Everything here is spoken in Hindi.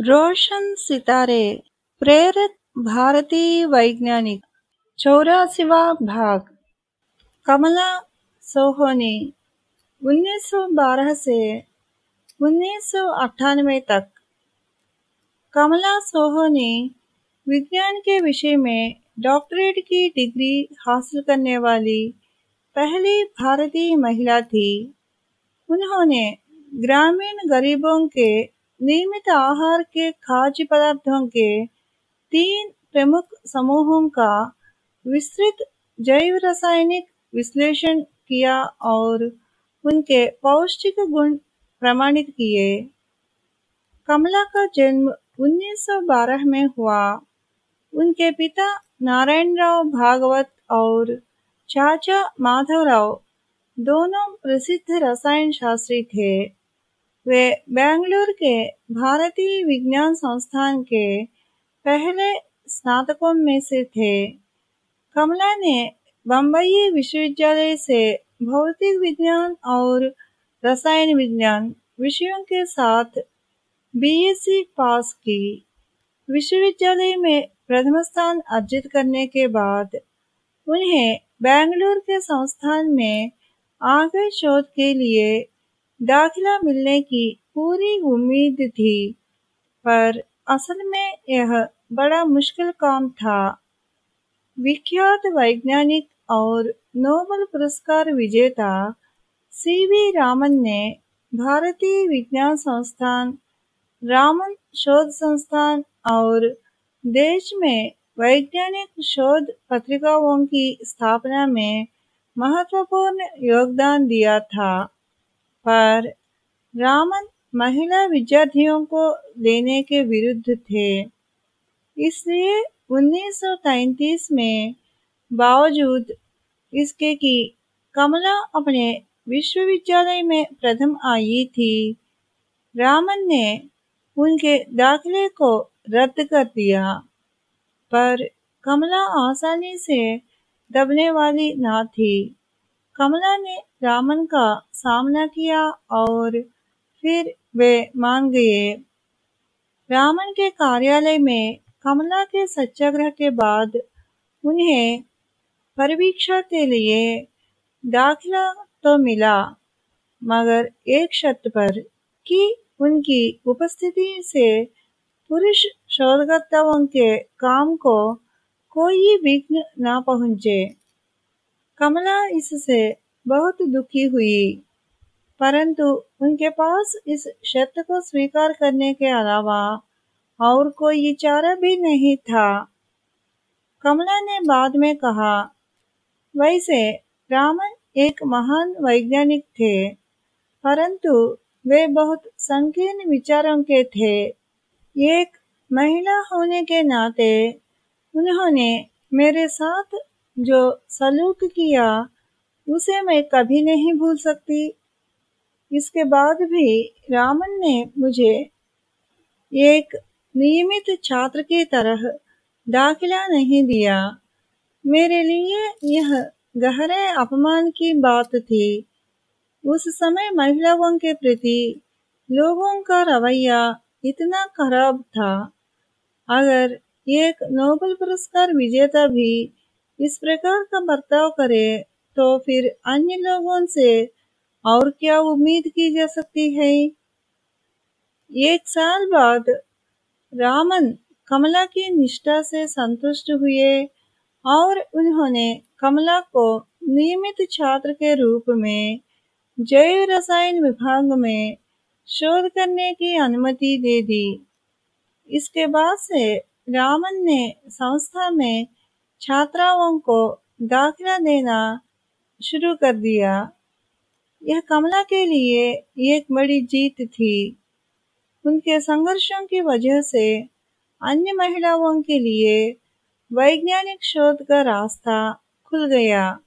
रोशन सितारे, प्रेरित भारतीय वैज्ञानिक, चौरासीवा भाग, कमला सोहोनी 1912 से उन्नीस तक। कमला सोहोनी विज्ञान के विषय में डॉक्टरेट की डिग्री हासिल करने वाली पहली भारतीय महिला थी। उन्होंने ग्रामीण गरीबों के नियमित आहार के खाद्य पदार्थों के तीन प्रमुख समूहों का विस्तृत जैव रासायनिक विश्लेषण किया और उनके पौष्टिक गुण प्रमाणित किए। कमला का जन्म 1912 में हुआ। उनके पिता नारायण राव भागवत और चाचा माधवराव दोनों प्रसिद्ध रसायन शास्त्री थे। वे बेंगलुरु के भारतीय विज्ञान संस्थान के पहले स्नातकों में से थे। कमला ने बम्बई विश्वविद्यालय से भौतिक विज्ञान और रसायन विज्ञान विषयों के साथ बीएससी पास की। विश्वविद्यालय में प्रथम स्थान अर्जित करने के बाद उन्हें बेंगलुरु के संस्थान में आगे शोध के लिए दाखिला मिलने की पूरी उम्मीद थी, पर असल में यह बड़ा मुश्किल काम था। विख्यात वैज्ञानिक और नोबल पुरस्कार विजेता सी वी रामन ने भारतीय विज्ञान संस्थान, रामन शोध संस्थान और देश में वैज्ञानिक शोध पत्रिकाओं की स्थापना में महत्वपूर्ण योगदान दिया था। पर रामन महिला विद्यार्थियों को लेने के विरुद्ध थे। इसलिए 1933 में बावजूद इसके कि कमला अपने विश्वविद्यालय में प्रथम आई थी, रामन ने उनके दाखिले को रद्द कर दिया। पर कमला आसानी से दबने वाली न थी। कमला ने रामन का सामना किया और फिर वे मान गए। रामन के कार्यालय में कमला के सत्याग्रह के बाद उन्हें परीक्षा के लिए दाखिला तो मिला, मगर एक शर्त पर कि उनकी उपस्थिति से पुरुष शोधकर्ताओं के काम को कोई विघ्न न पहुँचे। कमला इससे बहुत दुखी हुई, परंतु उनके पास इस शर्त को स्वीकार करने के अलावा और कोई चारा भी नहीं था। कमला ने बाद में कहा, वैसे रामन एक महान वैज्ञानिक थे, परंतु वे बहुत संकीर्ण विचारों के थे। एक महिला होने के नाते उन्होंने मेरे साथ जो सलूक किया, उसे मैं कभी नहीं भूल सकती। इसके बाद भी रामन ने मुझे एक नियमित छात्र की तरह दाखिला नहीं दिया। मेरे लिए यह गहरे अपमान की बात थी। उस समय महिलाओं के प्रति लोगों का रवैया इतना खराब था। अगर एक नोबेल पुरस्कार विजेता भी इस प्रकार का बर्ताव करे तो फिर अन्य लोगों से और क्या उम्मीद की जा सकती है? एक साल बाद रामन कमला की निष्ठा से संतुष्ट हुए और उन्होंने कमला को नियमित छात्र के रूप में जैव रसायन विभाग में शोध करने की अनुमति दे दी। इसके बाद से रामन ने संस्था में छात्राओं को दाखिला देना शुरू कर दिया। यह कमला के लिए एक बड़ी जीत थी। उनके संघर्षों की वजह से अन्य महिलाओं के लिए वैज्ञानिक शोध का रास्ता खुल गया।